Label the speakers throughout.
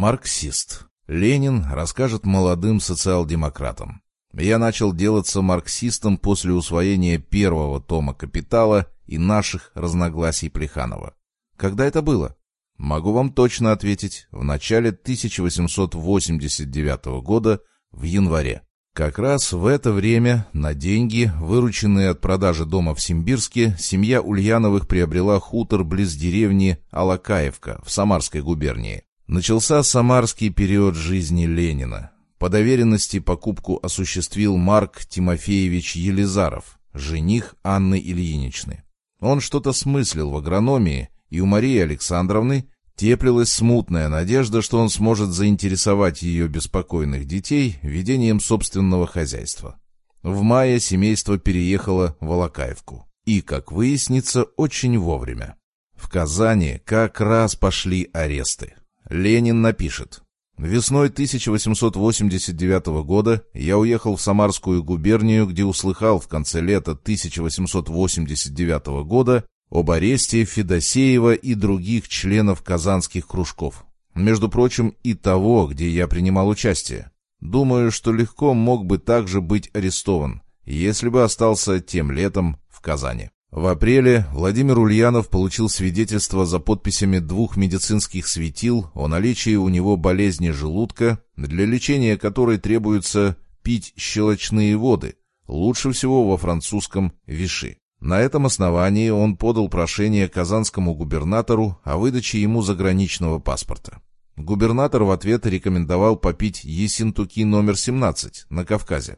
Speaker 1: Марксист. Ленин расскажет молодым социал-демократам. Я начал делаться марксистом после усвоения первого тома «Капитала» и наших разногласий Плеханова. Когда это было? Могу вам точно ответить, в начале 1889 года, в январе. Как раз в это время на деньги, вырученные от продажи дома в Симбирске, семья Ульяновых приобрела хутор близ деревни Алакаевка в Самарской губернии. Начался самарский период жизни Ленина. По доверенности покупку осуществил Марк Тимофеевич Елизаров, жених Анны Ильиничны. Он что-то смыслил в агрономии, и у Марии Александровны теплилась смутная надежда, что он сможет заинтересовать ее беспокойных детей ведением собственного хозяйства. В мае семейство переехало в Алакаевку. И, как выяснится, очень вовремя. В Казани как раз пошли аресты. Ленин напишет. Весной 1889 года я уехал в Самарскую губернию, где услыхал в конце лета 1889 года об аресте Федосеева и других членов казанских кружков. Между прочим, и того, где я принимал участие. Думаю, что легко мог бы также быть арестован, если бы остался тем летом в Казани. В апреле Владимир Ульянов получил свидетельство за подписями двух медицинских светил о наличии у него болезни желудка, для лечения которой требуется пить щелочные воды, лучше всего во французском «Виши». На этом основании он подал прошение казанскому губернатору о выдаче ему заграничного паспорта. Губернатор в ответ рекомендовал попить Есентуки номер 17 на Кавказе.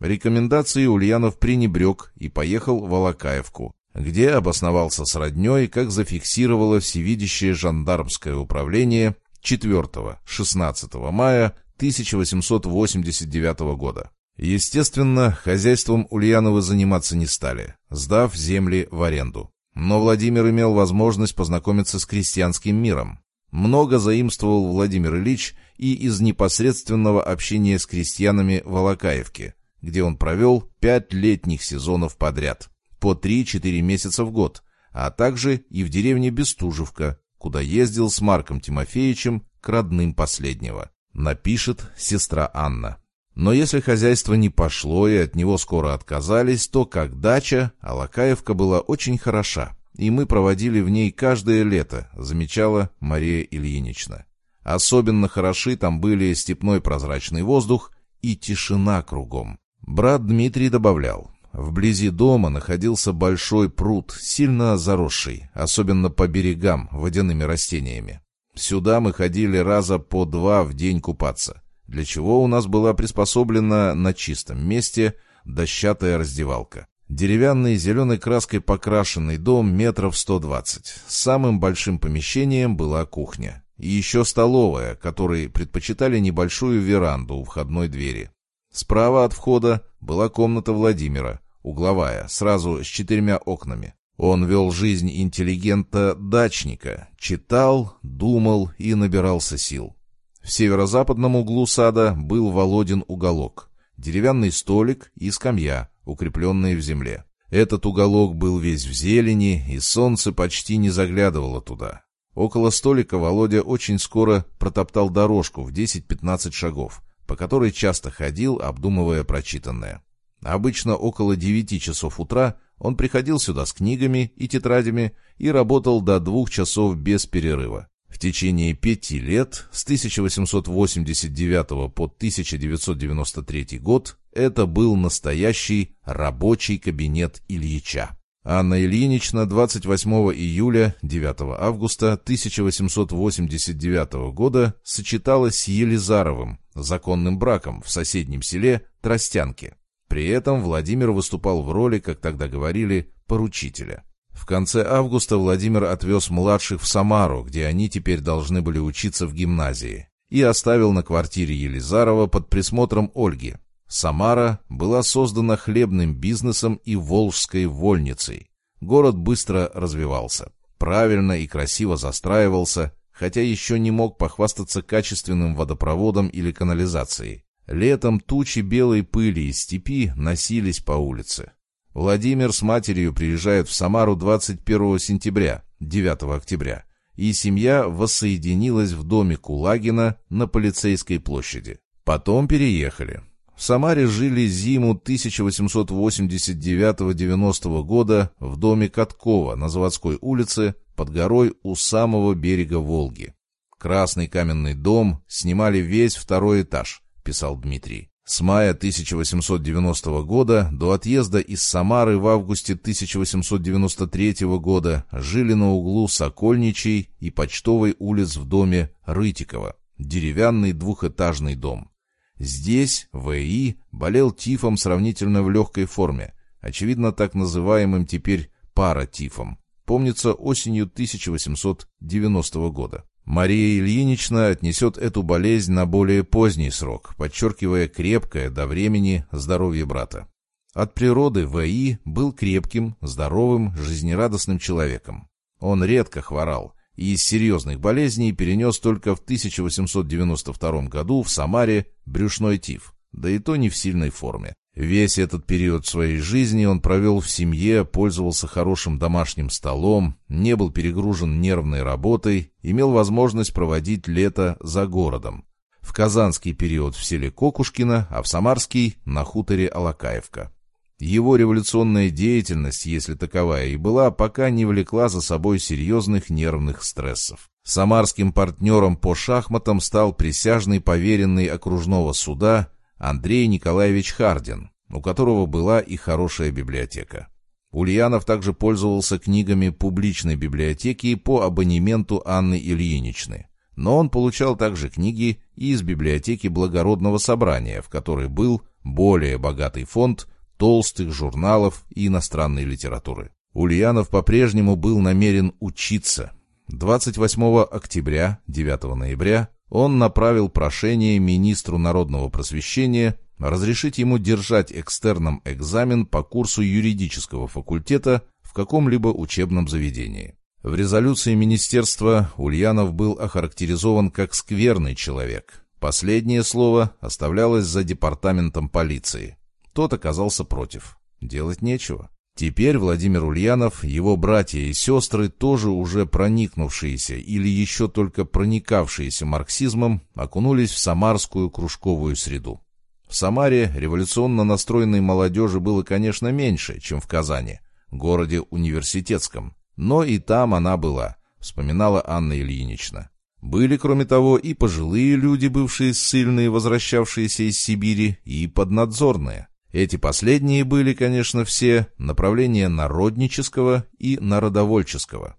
Speaker 1: Рекомендации Ульянов пренебрег и поехал в Алакаевку, где обосновался с родней, как зафиксировало всевидящее жандармское управление 4-16 мая 1889 года. Естественно, хозяйством Ульяновы заниматься не стали, сдав земли в аренду. Но Владимир имел возможность познакомиться с крестьянским миром. Много заимствовал Владимир Ильич и из непосредственного общения с крестьянами в Алакаевке – где он провел пять летних сезонов подряд, по 3-4 месяца в год, а также и в деревне Бестужевка, куда ездил с Марком Тимофеевичем к родным последнего. Напишет сестра Анна. Но если хозяйство не пошло и от него скоро отказались, то как дача Алакаевка была очень хороша, и мы проводили в ней каждое лето, замечала Мария Ильинична. Особенно хороши там были степной прозрачный воздух и тишина кругом. Брат Дмитрий добавлял, вблизи дома находился большой пруд, сильно заросший, особенно по берегам, водяными растениями. Сюда мы ходили раза по два в день купаться, для чего у нас была приспособлена на чистом месте дощатая раздевалка. Деревянный зеленой краской покрашенный дом метров 120. Самым большим помещением была кухня. И еще столовая, которой предпочитали небольшую веранду у входной двери. Справа от входа была комната Владимира, угловая, сразу с четырьмя окнами. Он вел жизнь интеллигента-дачника, читал, думал и набирался сил. В северо-западном углу сада был Володин уголок, деревянный столик и скамья, укрепленные в земле. Этот уголок был весь в зелени, и солнце почти не заглядывало туда. Около столика Володя очень скоро протоптал дорожку в 10-15 шагов, по которой часто ходил, обдумывая прочитанное. Обычно около девяти часов утра он приходил сюда с книгами и тетрадями и работал до двух часов без перерыва. В течение пяти лет, с 1889 по 1993 год, это был настоящий рабочий кабинет Ильича. Анна Ильинична 28 июля 9 августа 1889 года сочеталась с Елизаровым, законным браком в соседнем селе Тростянке. При этом Владимир выступал в роли, как тогда говорили, поручителя. В конце августа Владимир отвез младших в Самару, где они теперь должны были учиться в гимназии, и оставил на квартире Елизарова под присмотром Ольги, Самара была создана хлебным бизнесом и волжской вольницей. Город быстро развивался, правильно и красиво застраивался, хотя еще не мог похвастаться качественным водопроводом или канализацией. Летом тучи белой пыли из степи носились по улице. Владимир с матерью приезжают в Самару 21 сентября, 9 октября, и семья воссоединилась в доме Кулагина на полицейской площади. Потом переехали. В Самаре жили зиму 1889-90 года в доме Каткова на Заводской улице под горой у самого берега Волги. Красный каменный дом снимали весь второй этаж, писал Дмитрий. С мая 1890 года до отъезда из Самары в августе 1893 года жили на углу Сокольничей и Почтовой улиц в доме Рытикова, деревянный двухэтажный дом. Здесь В.И. болел тифом сравнительно в легкой форме, очевидно так называемым теперь паратифом. Помнится осенью 1890 года. Мария Ильинична отнесет эту болезнь на более поздний срок, подчеркивая крепкое до времени здоровье брата. От природы В.И. был крепким, здоровым, жизнерадостным человеком. Он редко хворал, из серьезных болезней перенес только в 1892 году в Самаре брюшной тиф, да и то не в сильной форме. Весь этот период своей жизни он провел в семье, пользовался хорошим домашним столом, не был перегружен нервной работой, имел возможность проводить лето за городом. В казанский период в селе Кокушкино, а в самарский – на хуторе Алакаевка. Его революционная деятельность, если таковая и была, пока не влекла за собой серьезных нервных стрессов. Самарским партнером по шахматам стал присяжный поверенный окружного суда Андрей Николаевич Хардин, у которого была и хорошая библиотека. Ульянов также пользовался книгами публичной библиотеки по абонементу Анны Ильиничны. Но он получал также книги и из библиотеки Благородного собрания, в которой был более богатый фонд толстых журналов и иностранной литературы. Ульянов по-прежнему был намерен учиться. 28 октября, 9 ноября он направил прошение министру народного просвещения разрешить ему держать экстерном экзамен по курсу юридического факультета в каком-либо учебном заведении. В резолюции министерства Ульянов был охарактеризован как скверный человек. Последнее слово оставлялось за департаментом полиции. Тот оказался против. Делать нечего. Теперь Владимир Ульянов, его братья и сестры, тоже уже проникнувшиеся или еще только проникавшиеся марксизмом, окунулись в самарскую кружковую среду. В Самаре революционно настроенной молодежи было, конечно, меньше, чем в Казани, городе университетском, но и там она была, вспоминала Анна Ильинична. Были, кроме того, и пожилые люди, бывшие ссыльные, возвращавшиеся из Сибири, и поднадзорные. Эти последние были, конечно, все направления народнического и народовольческого.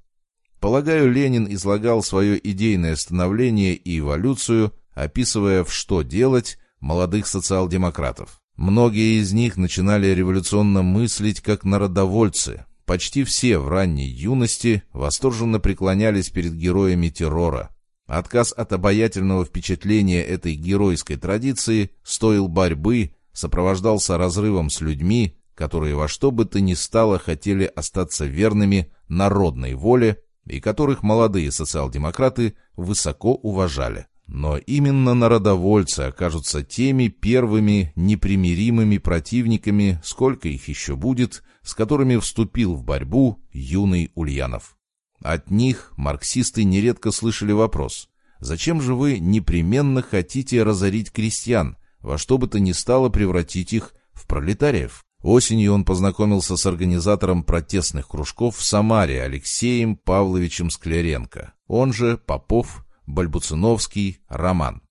Speaker 1: Полагаю, Ленин излагал свое идейное становление и эволюцию, описывая в «Что делать» молодых социал-демократов. Многие из них начинали революционно мыслить как народовольцы. Почти все в ранней юности восторженно преклонялись перед героями террора. Отказ от обаятельного впечатления этой геройской традиции стоил борьбы сопровождался разрывом с людьми, которые во что бы то ни стало хотели остаться верными народной воле и которых молодые социал-демократы высоко уважали. Но именно народовольцы окажутся теми первыми непримиримыми противниками, сколько их еще будет, с которыми вступил в борьбу юный Ульянов. От них марксисты нередко слышали вопрос «Зачем же вы непременно хотите разорить крестьян, во что бы то ни стало превратить их в пролетариев. Осенью он познакомился с организатором протестных кружков в Самаре Алексеем Павловичем Скляренко, он же Попов, Бальбуциновский, Роман.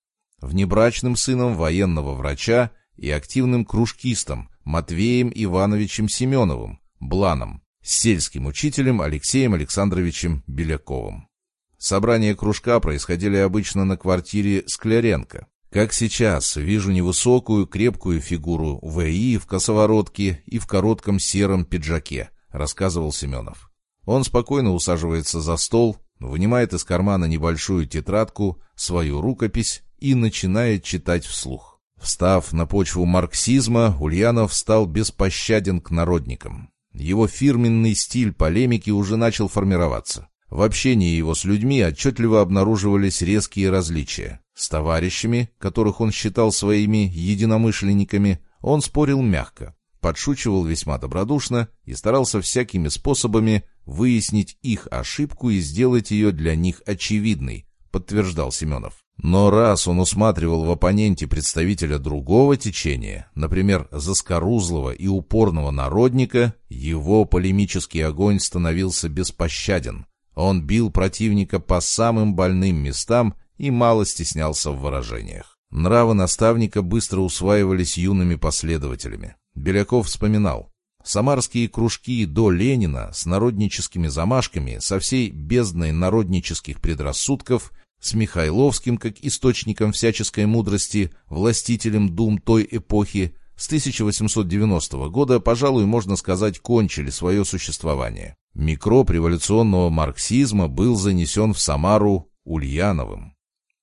Speaker 1: Внебрачным сыном военного врача и активным кружкистом Матвеем Ивановичем Семеновым, Бланом, сельским учителем Алексеем Александровичем Беляковым. Собрания кружка происходили обычно на квартире Скляренко. Как сейчас, вижу невысокую, крепкую фигуру В.И. в косоворотке и в коротком сером пиджаке, рассказывал Семенов. Он спокойно усаживается за стол, вынимает из кармана небольшую тетрадку, свою рукопись и начинает читать вслух. Встав на почву марксизма, Ульянов стал беспощаден к народникам. Его фирменный стиль полемики уже начал формироваться. В общении его с людьми отчетливо обнаруживались резкие различия. С товарищами, которых он считал своими единомышленниками, он спорил мягко. подшучивал весьма добродушно и старался всякими способами выяснить их ошибку и сделать ее для них очевидной, подтверждал Семенов. Но раз он усматривал в оппоненте представителя другого течения, например, заскорузлого и упорного народника, его полемический огонь становился беспощаден. Он бил противника по самым больным местам и мало стеснялся в выражениях. Нравы наставника быстро усваивались юными последователями. Беляков вспоминал. Самарские кружки до Ленина с народническими замашками, со всей бездной народнических предрассудков, с Михайловским как источником всяческой мудрости, властителем дум той эпохи, с 1890 года, пожалуй, можно сказать, кончили свое существование. Микроб революционного марксизма был занесен в Самару Ульяновым.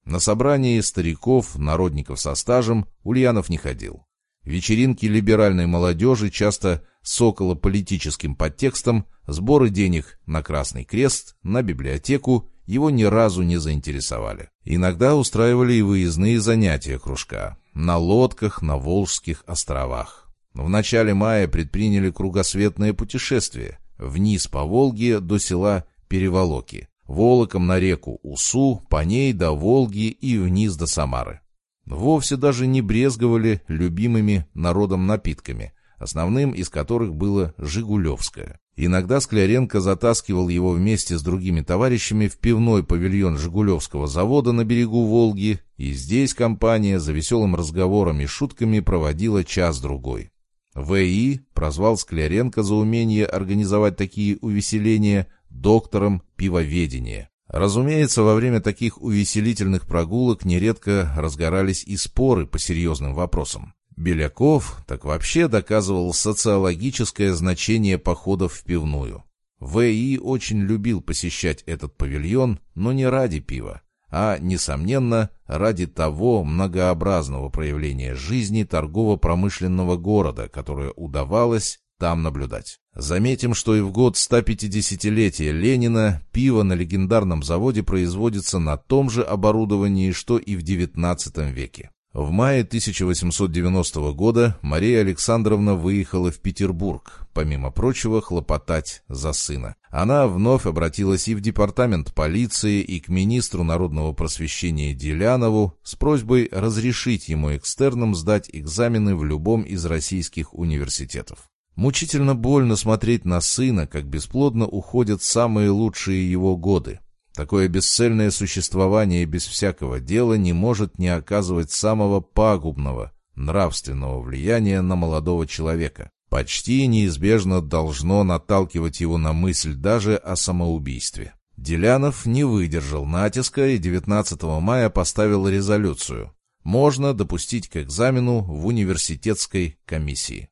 Speaker 1: На собрании стариков, народников со стажем, Ульянов не ходил. Вечеринки либеральной молодежи, часто с околополитическим подтекстом, сборы денег на Красный Крест, на библиотеку его ни разу не заинтересовали. Иногда устраивали и выездные занятия кружка на лодках на Волжских островах. В начале мая предприняли кругосветное путешествие вниз по Волге до села Переволоки, волоком на реку Усу, по ней до Волги и вниз до Самары. Вовсе даже не брезговали любимыми народом напитками, основным из которых было «Жигулевское». Иногда Скляренко затаскивал его вместе с другими товарищами в пивной павильон Жигулевского завода на берегу Волги, и здесь компания за веселым разговором и шутками проводила час-другой. В.И. прозвал Скляренко за умение организовать такие увеселения доктором пивоведения. Разумеется, во время таких увеселительных прогулок нередко разгорались и споры по серьезным вопросам. Беляков так вообще доказывал социологическое значение походов в пивную. В.И. очень любил посещать этот павильон, но не ради пива, а, несомненно, ради того многообразного проявления жизни торгово-промышленного города, которое удавалось там наблюдать. Заметим, что и в год 150-летия Ленина пиво на легендарном заводе производится на том же оборудовании, что и в XIX веке. В мае 1890 года Мария Александровна выехала в Петербург, помимо прочего, хлопотать за сына. Она вновь обратилась и в департамент полиции, и к министру народного просвещения Делянову с просьбой разрешить ему экстерном сдать экзамены в любом из российских университетов. Мучительно больно смотреть на сына, как бесплодно уходят самые лучшие его годы. Такое бесцельное существование без всякого дела не может не оказывать самого пагубного нравственного влияния на молодого человека. Почти неизбежно должно наталкивать его на мысль даже о самоубийстве. Делянов не выдержал натиска и 19 мая поставил резолюцию. Можно допустить к экзамену в университетской комиссии.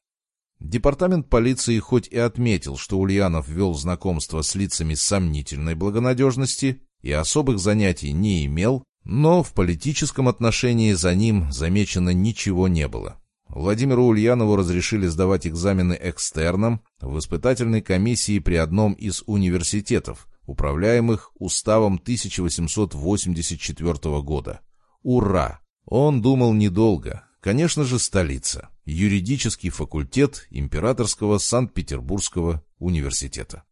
Speaker 1: Департамент полиции хоть и отметил, что Ульянов вел знакомство с лицами сомнительной благонадежности и особых занятий не имел, но в политическом отношении за ним замечено ничего не было. Владимиру Ульянову разрешили сдавать экзамены экстерном в испытательной комиссии при одном из университетов, управляемых уставом 1884 года. Ура! Он думал недолго. Конечно же, столица юридический факультет Императорского Санкт-Петербургского университета.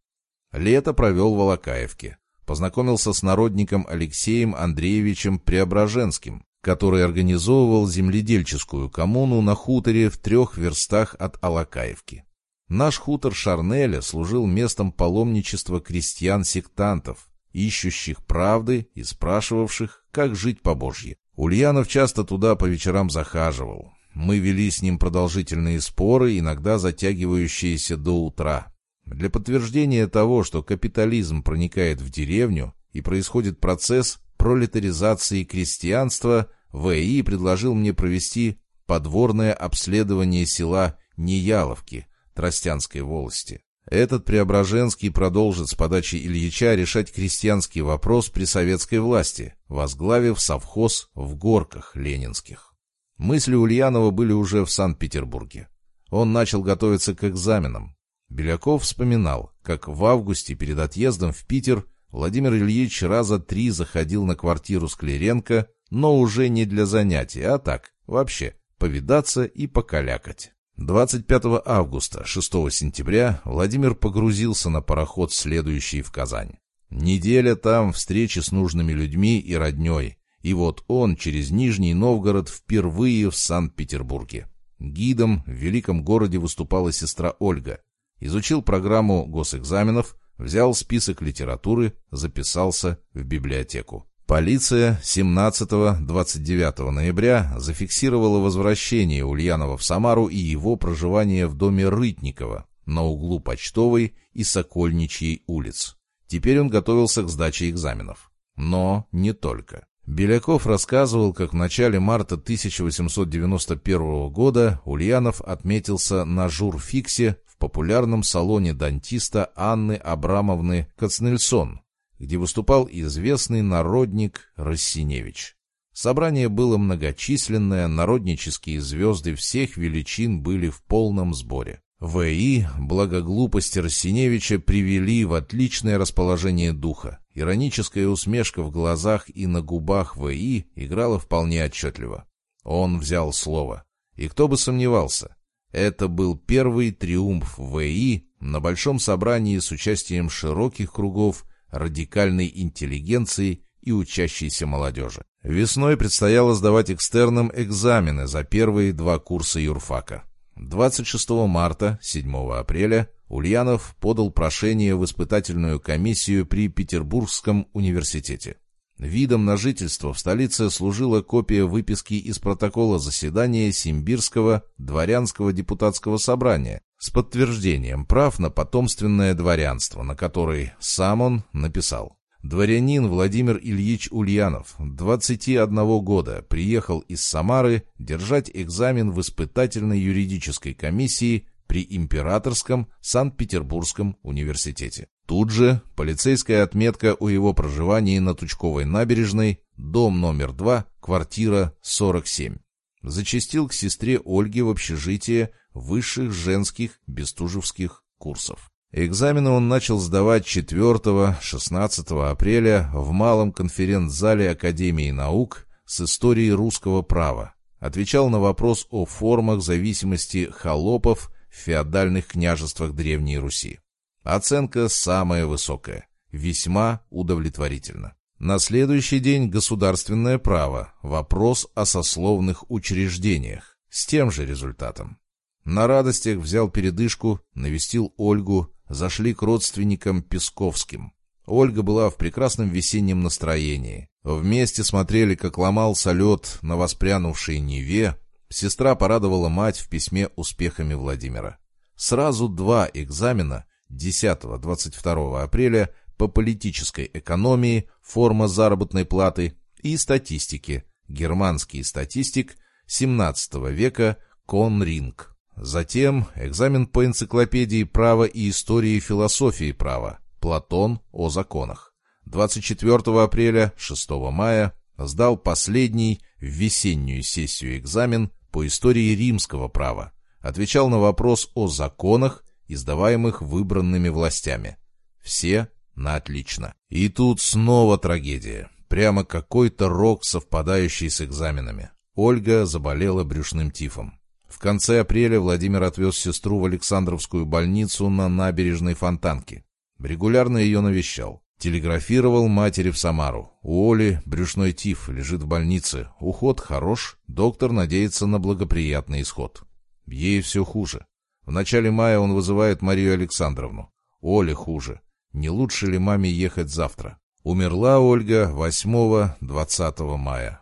Speaker 1: Лето провел в Алакаевке. Познакомился с народником Алексеем Андреевичем Преображенским, который организовывал земледельческую коммуну на хуторе в трех верстах от Алакаевки. Наш хутор Шарнеля служил местом паломничества крестьян-сектантов, ищущих правды и спрашивавших, как жить по-божье. Ульянов часто туда по вечерам захаживал, мы вели с ним продолжительные споры, иногда затягивающиеся до утра. Для подтверждения того, что капитализм проникает в деревню и происходит процесс пролетаризации крестьянства, В.И. предложил мне провести подворное обследование села Неяловки Тростянской волости. Этот Преображенский продолжит с подачи Ильича решать крестьянский вопрос при советской власти, возглавив совхоз в Горках Ленинских. Мысли Ульянова были уже в Санкт-Петербурге. Он начал готовиться к экзаменам. Беляков вспоминал, как в августе перед отъездом в Питер Владимир Ильич раза три заходил на квартиру Склеренко, но уже не для занятий, а так, вообще, повидаться и покалякать. 25 августа, 6 сентября Владимир погрузился на пароход, следующий в Казань. Неделя там встречи с нужными людьми и родней. И вот он через Нижний Новгород впервые в Санкт-Петербурге. Гидом в великом городе выступала сестра Ольга. Изучил программу госэкзаменов, взял список литературы, записался в библиотеку. Полиция 17-29 ноября зафиксировала возвращение Ульянова в Самару и его проживание в доме Рытникова на углу Почтовой и Сокольничьей улиц. Теперь он готовился к сдаче экзаменов. Но не только. Беляков рассказывал, как в начале марта 1891 года Ульянов отметился на журфиксе в популярном салоне дантиста Анны Абрамовны Кацнельсон, где выступал известный народник Рассиневич. Собрание было многочисленное, народнические звезды всех величин были в полном сборе. В.И. благоглупости Рассиневича привели в отличное расположение духа. Ироническая усмешка в глазах и на губах В.И. играла вполне отчетливо. Он взял слово. И кто бы сомневался, это был первый триумф В.И. на большом собрании с участием широких кругов радикальной интеллигенции и учащейся молодежи. Весной предстояло сдавать экстерном экзамены за первые два курса юрфака. 26 марта, 7 апреля Ульянов подал прошение в испытательную комиссию при Петербургском университете. Видом на жительство в столице служила копия выписки из протокола заседания Симбирского дворянского депутатского собрания с подтверждением прав на потомственное дворянство, на который сам он написал. Дворянин Владимир Ильич Ульянов, 21 года, приехал из Самары держать экзамен в испытательной юридической комиссии при Императорском Санкт-Петербургском университете. Тут же полицейская отметка о его проживании на Тучковой набережной, дом номер 2, квартира 47. Зачастил к сестре Ольге в общежитие высших женских бестужевских курсов. Экзамены он начал сдавать 4-16 апреля в малом конференц-зале Академии наук с историей русского права. Отвечал на вопрос о формах зависимости холопов в феодальных княжествах Древней Руси. Оценка самая высокая, весьма удовлетворительна. На следующий день государственное право, вопрос о сословных учреждениях, с тем же результатом. На радостях взял передышку, навестил Ольгу, зашли к родственникам Песковским. Ольга была в прекрасном весеннем настроении. Вместе смотрели, как ломался лед на воспрянувшей Неве. Сестра порадовала мать в письме успехами Владимира. Сразу два экзамена 10-22 апреля по политической экономии, форма заработной платы и статистике, германский статистик 17 века Конринг. Затем экзамен по энциклопедии права и истории философии права. Платон о законах. 24 апреля, 6 мая сдал последний в весеннюю сессию экзамен по истории римского права. Отвечал на вопрос о законах, издаваемых выбранными властями. Все на отлично. И тут снова трагедия. Прямо какой-то рок, совпадающий с экзаменами. Ольга заболела брюшным тифом. В конце апреля Владимир отвез сестру в Александровскую больницу на набережной Фонтанки. Регулярно ее навещал. Телеграфировал матери в Самару. У Оли брюшной тиф, лежит в больнице. Уход хорош, доктор надеется на благоприятный исход. Ей все хуже. В начале мая он вызывает Марию Александровну. Оле хуже. Не лучше ли маме ехать завтра? Умерла Ольга 8-20 мая.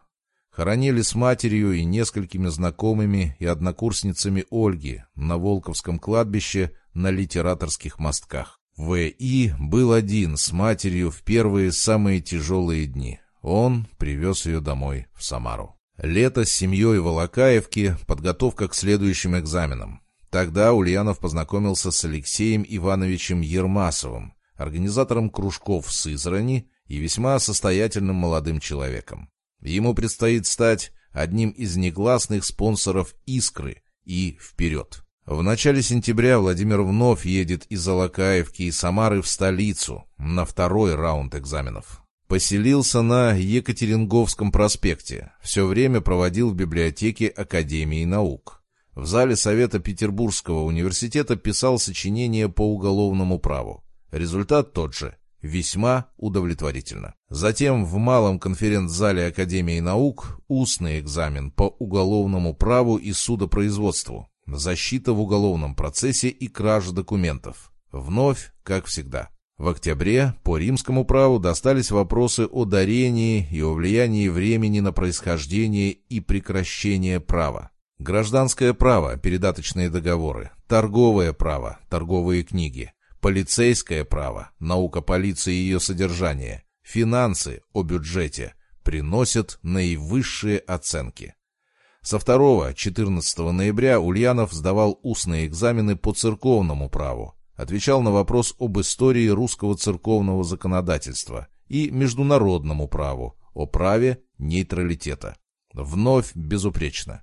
Speaker 1: Хоронили с матерью и несколькими знакомыми и однокурсницами Ольги на Волковском кладбище на литераторских мостках. В.И. был один с матерью в первые самые тяжелые дни. Он привез ее домой, в Самару. Лето с семьей в Волокаевке, подготовка к следующим экзаменам. Тогда Ульянов познакомился с Алексеем Ивановичем Ермасовым, организатором кружков в Сызрани и весьма состоятельным молодым человеком. Ему предстоит стать одним из негласных спонсоров «Искры» и «Вперед». В начале сентября Владимир вновь едет из Алакаевки и Самары в столицу на второй раунд экзаменов. Поселился на Екатеринговском проспекте, все время проводил в библиотеке Академии наук. в зале Совета Петербургского университета писал сочинение по уголовному праву. Результат тот же – весьма удовлетворительно. Затем в малом конференц-зале Академии наук устный экзамен по уголовному праву и судопроизводству, защита в уголовном процессе и кража документов. Вновь, как всегда. В октябре по римскому праву достались вопросы о дарении и о влиянии времени на происхождение и прекращение права. Гражданское право, передаточные договоры, торговое право, торговые книги, полицейское право, наука полиции и ее содержание, финансы о бюджете приносят наивысшие оценки. Со 2-14 ноября Ульянов сдавал устные экзамены по церковному праву, отвечал на вопрос об истории русского церковного законодательства и международному праву, о праве нейтралитета. Вновь безупречно.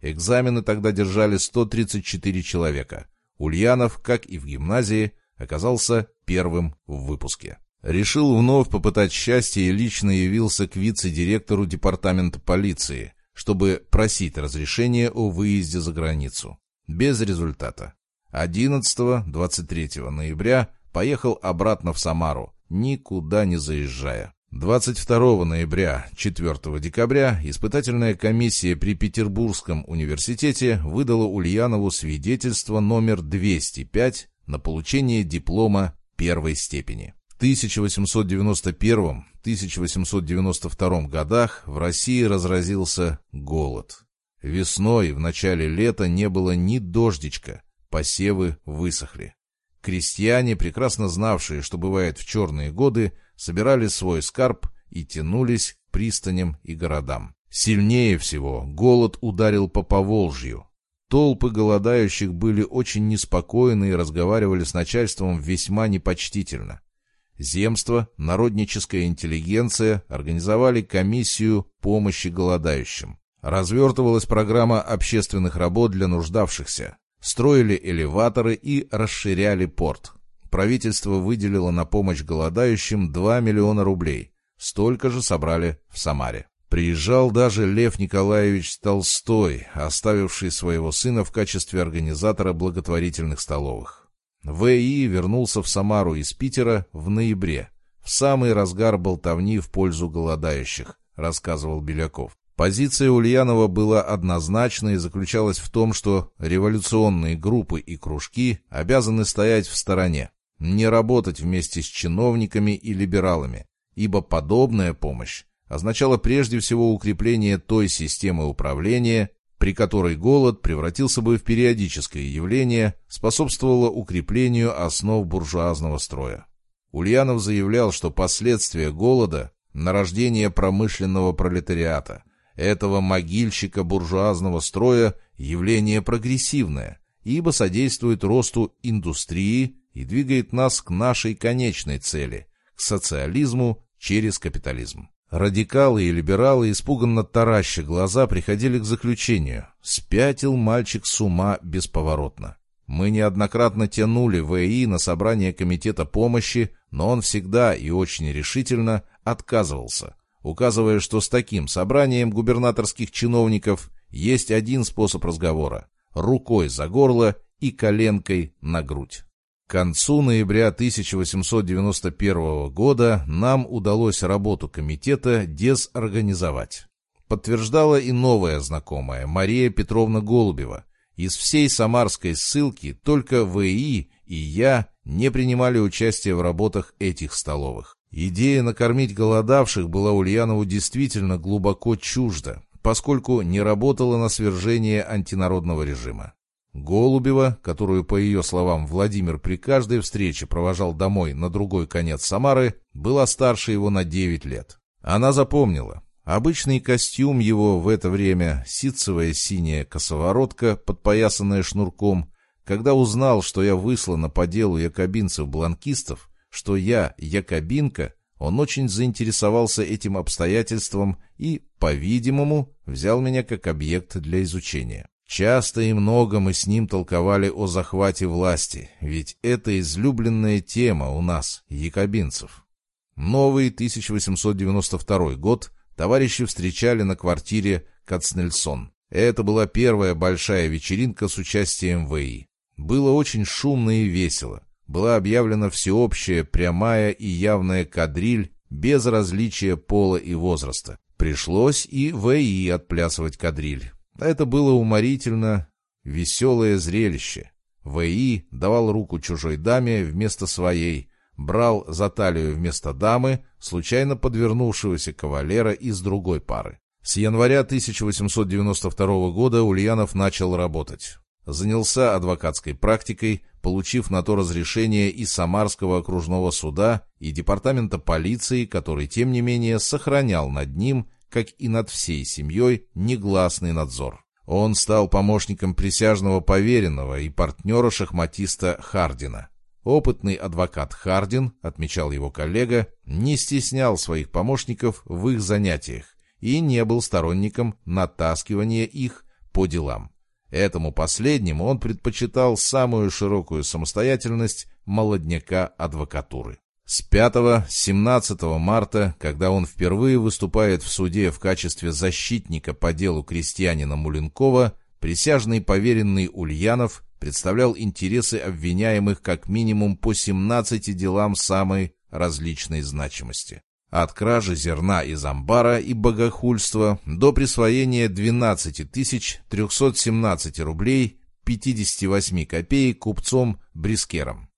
Speaker 1: Экзамены тогда держали 134 человека. Ульянов, как и в гимназии, оказался первым в выпуске. Решил вновь попытать счастье и лично явился к вице-директору департамента полиции, чтобы просить разрешения о выезде за границу. Без результата. 11-23 ноября поехал обратно в Самару, никуда не заезжая. 22 ноября, 4 декабря испытательная комиссия при Петербургском университете выдала Ульянову свидетельство номер 205 на получение диплома первой степени. В 1891-1892 годах в России разразился голод. Весной, в начале лета не было ни дождичка, посевы высохли. Крестьяне, прекрасно знавшие, что бывает в черные годы, собирали свой скарб и тянулись к пристаням и городам. Сильнее всего голод ударил по Поволжью. Толпы голодающих были очень неспокойны и разговаривали с начальством весьма непочтительно. Земство, народническая интеллигенция организовали комиссию помощи голодающим. Развертывалась программа общественных работ для нуждавшихся. Строили элеваторы и расширяли порт. Правительство выделило на помощь голодающим 2 миллиона рублей. Столько же собрали в Самаре. Приезжал даже Лев Николаевич Толстой, оставивший своего сына в качестве организатора благотворительных столовых. В.И. вернулся в Самару из Питера в ноябре, в самый разгар болтовни в пользу голодающих, рассказывал Беляков. Позиция Ульянова была однозначной и заключалась в том, что революционные группы и кружки обязаны стоять в стороне, не работать вместе с чиновниками и либералами, ибо подобная помощь означала прежде всего укрепление той системы управления, при которой голод превратился бы в периодическое явление, способствовало укреплению основ буржуазного строя. Ульянов заявлял, что последствия голода – нарождение промышленного пролетариата – этого могильщика буржуазного строя явление прогрессивное, ибо содействует росту индустрии и двигает нас к нашей конечной цели – к социализму через капитализм. Радикалы и либералы, испуганно тараща глаза, приходили к заключению – спятил мальчик с ума бесповоротно. Мы неоднократно тянули ВИ на собрание Комитета помощи, но он всегда и очень решительно отказывался – указывая, что с таким собранием губернаторских чиновников есть один способ разговора – рукой за горло и коленкой на грудь. К концу ноября 1891 года нам удалось работу комитета дезорганизовать. Подтверждала и новая знакомая Мария Петровна Голубева. Из всей самарской ссылки только ВИ и я не принимали участие в работах этих столовых. Идея накормить голодавших была Ульянову действительно глубоко чужда, поскольку не работала на свержение антинародного режима. Голубева, которую, по ее словам, Владимир при каждой встрече провожал домой на другой конец Самары, была старше его на 9 лет. Она запомнила. Обычный костюм его в это время, ситцевая синяя косоворотка, подпоясанная шнурком, когда узнал, что я выслана по делу якобинцев-бланкистов, что я якобинка, он очень заинтересовался этим обстоятельством и, по-видимому, взял меня как объект для изучения. Часто и много мы с ним толковали о захвате власти, ведь это излюбленная тема у нас, якобинцев. Новый 1892 год товарищи встречали на квартире Кацнельсон. Это была первая большая вечеринка с участием ВИ. Было очень шумно и весело. Была объявлена всеобщая, прямая и явная кадриль без различия пола и возраста. Пришлось и ВИ отплясывать кадриль. Это было уморительно веселое зрелище. ВИ давал руку чужой даме вместо своей, брал за талию вместо дамы случайно подвернувшегося кавалера из другой пары. С января 1892 года Ульянов начал работать. Занялся адвокатской практикой, получив на то разрешение и Самарского окружного суда, и департамента полиции, который, тем не менее, сохранял над ним, как и над всей семьей, негласный надзор. Он стал помощником присяжного поверенного и партнера шахматиста Хардина. Опытный адвокат Хардин, отмечал его коллега, не стеснял своих помощников в их занятиях и не был сторонником натаскивания их по делам. Этому последнему он предпочитал самую широкую самостоятельность молодняка адвокатуры. С 5-17 марта, когда он впервые выступает в суде в качестве защитника по делу крестьянина Муленкова, присяжный поверенный Ульянов представлял интересы обвиняемых как минимум по 17 делам самой различной значимости. От кражи зерна из амбара и богохульства до присвоения 12 317 рублей 58 копеек купцом Брискером.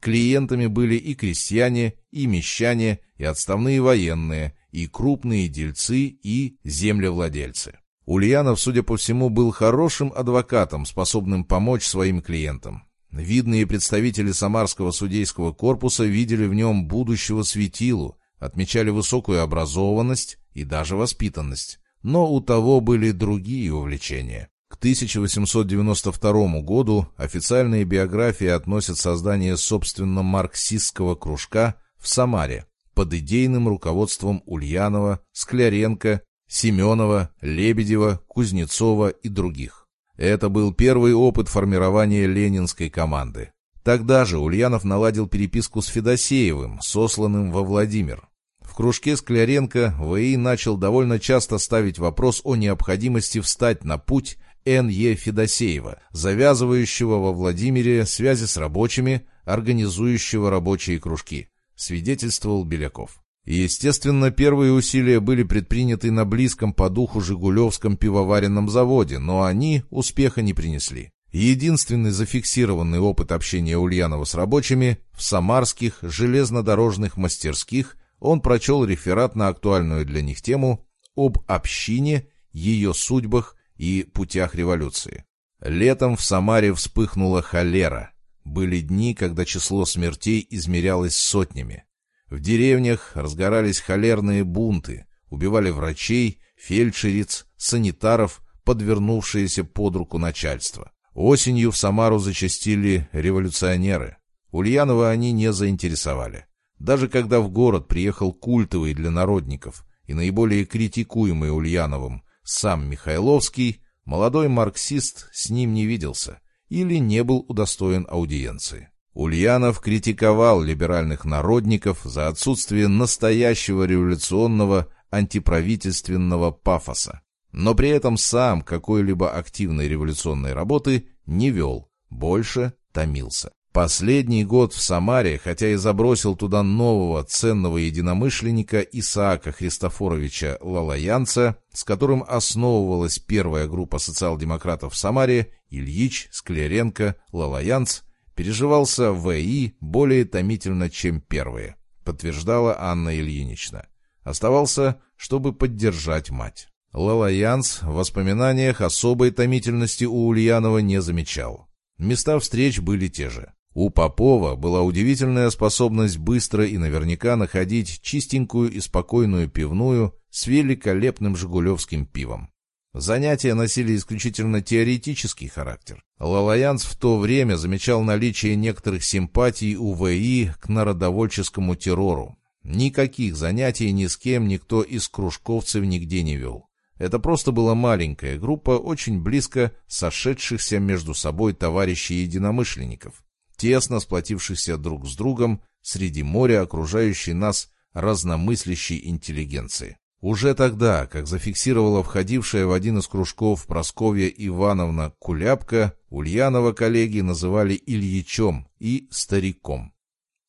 Speaker 1: Клиентами были и крестьяне, и мещане, и отставные военные, и крупные дельцы, и землевладельцы. Ульянов, судя по всему, был хорошим адвокатом, способным помочь своим клиентам. Видные представители Самарского судейского корпуса видели в нем будущего светилу, отмечали высокую образованность и даже воспитанность. Но у того были другие увлечения. К 1892 году официальные биографии относят создание собственно марксистского кружка в Самаре под идейным руководством Ульянова, Скляренко, Семенова, Лебедева, Кузнецова и других. Это был первый опыт формирования ленинской команды. Тогда же Ульянов наладил переписку с Федосеевым, сосланным во Владимир. В кружке Скляренко ВИ начал довольно часто ставить вопрос о необходимости встать на путь Н.Е. Федосеева, завязывающего во Владимире связи с рабочими, организующего рабочие кружки, свидетельствовал Беляков. Естественно, первые усилия были предприняты на близком по духу Жигулевском пивоваренном заводе, но они успеха не принесли. Единственный зафиксированный опыт общения Ульянова с рабочими в самарских железнодорожных мастерских он прочел реферат на актуальную для них тему об общине, ее судьбах и путях революции. Летом в Самаре вспыхнула холера. Были дни, когда число смертей измерялось сотнями. В деревнях разгорались холерные бунты, убивали врачей, фельдшериц, санитаров, подвернувшиеся под руку начальства. Осенью в Самару зачастили революционеры. Ульянова они не заинтересовали. Даже когда в город приехал культовый для народников и наиболее критикуемый Ульяновым сам Михайловский, молодой марксист с ним не виделся или не был удостоен аудиенции. Ульянов критиковал либеральных народников за отсутствие настоящего революционного антиправительственного пафоса, но при этом сам какой-либо активной революционной работы не вел, больше томился. Последний год в Самаре, хотя и забросил туда нового ценного единомышленника Исаака Христофоровича Лалаянца, с которым основывалась первая группа социал-демократов в Самаре, Ильич, Скляренко, Лалаянц, переживался в ВИ более томительно, чем первые, подтверждала Анна Ильинична. Оставался, чтобы поддержать мать. Лалаянц в воспоминаниях особой томительности у Ульянова не замечал. Места встреч были те же. У Попова была удивительная способность быстро и наверняка находить чистенькую и спокойную пивную с великолепным жигулевским пивом. Занятия носили исключительно теоретический характер. Лалаянц в то время замечал наличие некоторых симпатий у ВИ к народовольческому террору. Никаких занятий ни с кем никто из кружковцев нигде не вел. Это просто была маленькая группа очень близко сошедшихся между собой товарищей-единомышленников тесно сплотившихся друг с другом среди моря окружающей нас разномыслящей интеллигенции. Уже тогда, как зафиксировала входившая в один из кружков Просковья Ивановна Куляпка, Ульянова коллеги называли Ильичом и Стариком.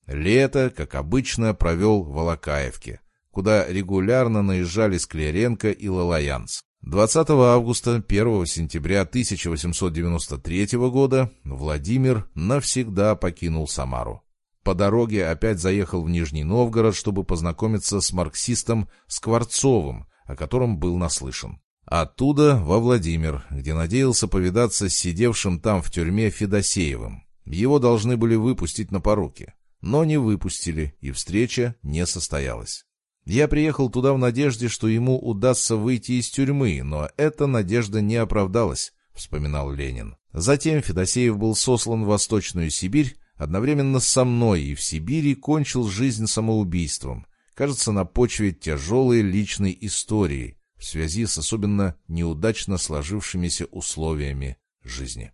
Speaker 1: Лето, как обычно, провел в Волокаевке, куда регулярно наезжали Скляренко и Лалаянц. 20 августа 1 сентября 1893 года Владимир навсегда покинул Самару. По дороге опять заехал в Нижний Новгород, чтобы познакомиться с марксистом Скворцовым, о котором был наслышан. Оттуда во Владимир, где надеялся повидаться с сидевшим там в тюрьме Федосеевым. Его должны были выпустить на поруки, но не выпустили, и встреча не состоялась. Я приехал туда в надежде, что ему удастся выйти из тюрьмы, но эта надежда не оправдалась, вспоминал Ленин. Затем Федосеев был сослан в Восточную Сибирь, одновременно со мной и в Сибири кончил жизнь самоубийством, кажется, на почве тяжелой личной истории в связи с особенно неудачно сложившимися условиями жизни.